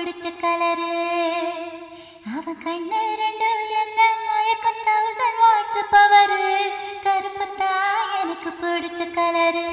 പിടിച്ച കളറ് അവൻ കണ്ണ് രണ്ട് ഉയർന്ന മയക്കം തൗസൻഡ് വാട്സ് പവറ് കറുപ്പത്താ എനിക്ക് പിടിച്ച കളറ്